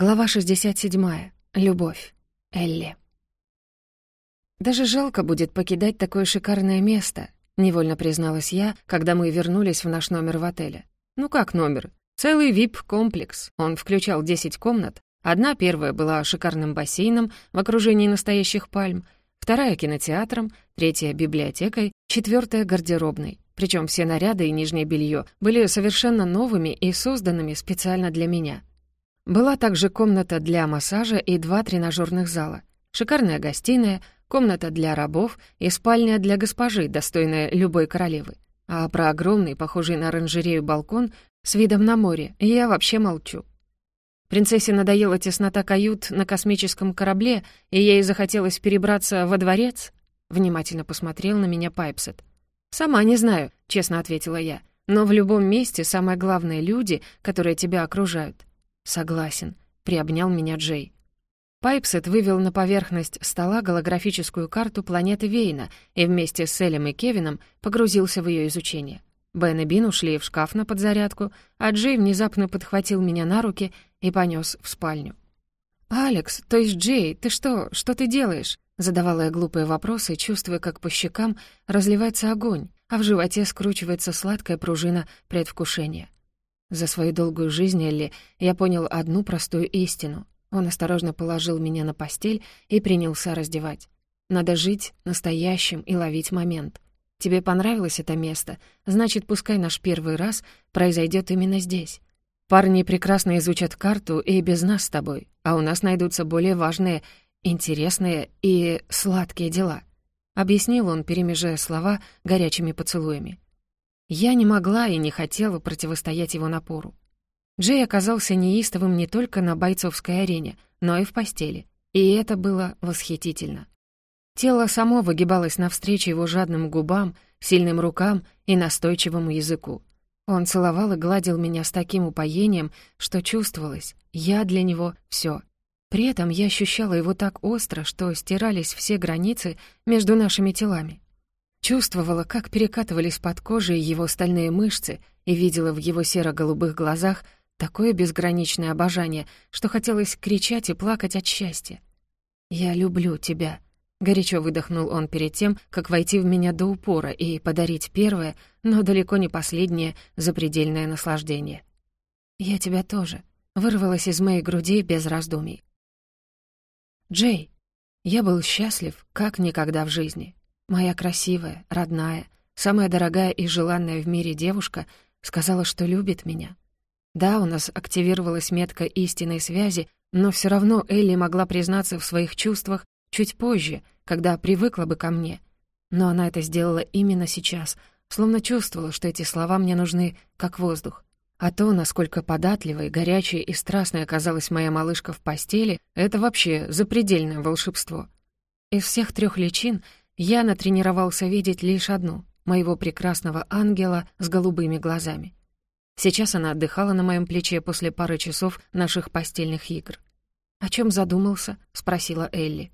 Глава 67. Любовь. Элли. «Даже жалко будет покидать такое шикарное место», — невольно призналась я, когда мы вернулись в наш номер в отеле. «Ну как номер? Целый вип-комплекс. Он включал 10 комнат. Одна первая была шикарным бассейном в окружении настоящих пальм, вторая — кинотеатром, третья — библиотекой, четвертая — гардеробной. Причем все наряды и нижнее белье были совершенно новыми и созданными специально для меня. Была также комната для массажа и два тренажерных зала, шикарная гостиная, комната для рабов и спальня для госпожи, достойная любой королевы. А про огромный, похожий на оранжерею балкон с видом на море я вообще молчу. Принцессе надоела теснота кают на космическом корабле, и ей захотелось перебраться во дворец? Внимательно посмотрел на меня Пайпсет. «Сама не знаю», — честно ответила я. «Но в любом месте самое главное — люди, которые тебя окружают. «Согласен», — приобнял меня Джей. Пайпсет вывел на поверхность стола голографическую карту планеты Вейна и вместе с Элем и Кевином погрузился в ее изучение. Бен и Бин ушли в шкаф на подзарядку, а Джей внезапно подхватил меня на руки и понес в спальню. «Алекс, то есть Джей, ты что, что ты делаешь?» Задавала я глупые вопросы, чувствуя, как по щекам разливается огонь, а в животе скручивается сладкая пружина предвкушения. За свою долгую жизнь, Элли, я понял одну простую истину. Он осторожно положил меня на постель и принялся раздевать. Надо жить настоящим и ловить момент. Тебе понравилось это место, значит, пускай наш первый раз произойдет именно здесь. Парни прекрасно изучат карту и без нас с тобой, а у нас найдутся более важные, интересные и сладкие дела. Объяснил он, перемежая слова горячими поцелуями. Я не могла и не хотела противостоять его напору. Джей оказался неистовым не только на бойцовской арене, но и в постели. И это было восхитительно. Тело само выгибалось навстречу его жадным губам, сильным рукам и настойчивому языку. Он целовал и гладил меня с таким упоением, что чувствовалось, я для него все. При этом я ощущала его так остро, что стирались все границы между нашими телами. Чувствовала, как перекатывались под кожей его стальные мышцы и видела в его серо-голубых глазах такое безграничное обожание, что хотелось кричать и плакать от счастья. «Я люблю тебя», — горячо выдохнул он перед тем, как войти в меня до упора и подарить первое, но далеко не последнее запредельное наслаждение. «Я тебя тоже», — вырвалась из моей груди без раздумий. «Джей, я был счастлив, как никогда в жизни. Моя красивая, родная, самая дорогая и желанная в мире девушка сказала, что любит меня. Да, у нас активировалась метка истинной связи, но все равно Элли могла признаться в своих чувствах чуть позже, когда привыкла бы ко мне. Но она это сделала именно сейчас, словно чувствовала, что эти слова мне нужны как воздух. А то, насколько податливой, горячей и страстной оказалась моя малышка в постели, это вообще запредельное волшебство. Из всех трех личин я натренировался видеть лишь одну — моего прекрасного ангела с голубыми глазами. Сейчас она отдыхала на моем плече после пары часов наших постельных игр. «О чем задумался?» — спросила Элли.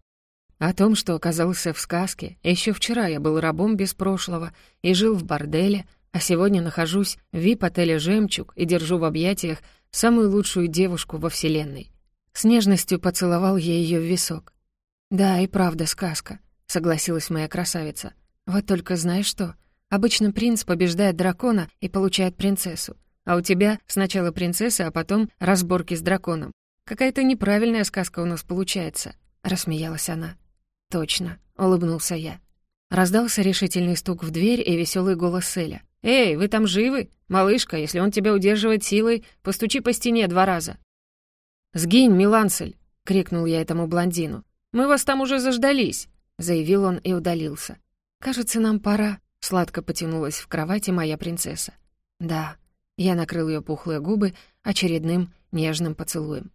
«О том, что оказался в сказке. Еще вчера я был рабом без прошлого и жил в борделе, а сегодня нахожусь в вип-отеле «Жемчуг» и держу в объятиях самую лучшую девушку во Вселенной». С нежностью поцеловал я ее в висок. «Да, и правда сказка. — согласилась моя красавица. «Вот только знаешь что? Обычно принц побеждает дракона и получает принцессу. А у тебя сначала принцесса, а потом разборки с драконом. Какая-то неправильная сказка у нас получается», — рассмеялась она. «Точно», — улыбнулся я. Раздался решительный стук в дверь и веселый голос Селя. «Эй, вы там живы? Малышка, если он тебя удерживает силой, постучи по стене два раза». «Сгинь, Милансель!» — крикнул я этому блондину. «Мы вас там уже заждались!» — заявил он и удалился. «Кажется, нам пора», — сладко потянулась в кровати моя принцесса. «Да». Я накрыл ее пухлые губы очередным нежным поцелуем.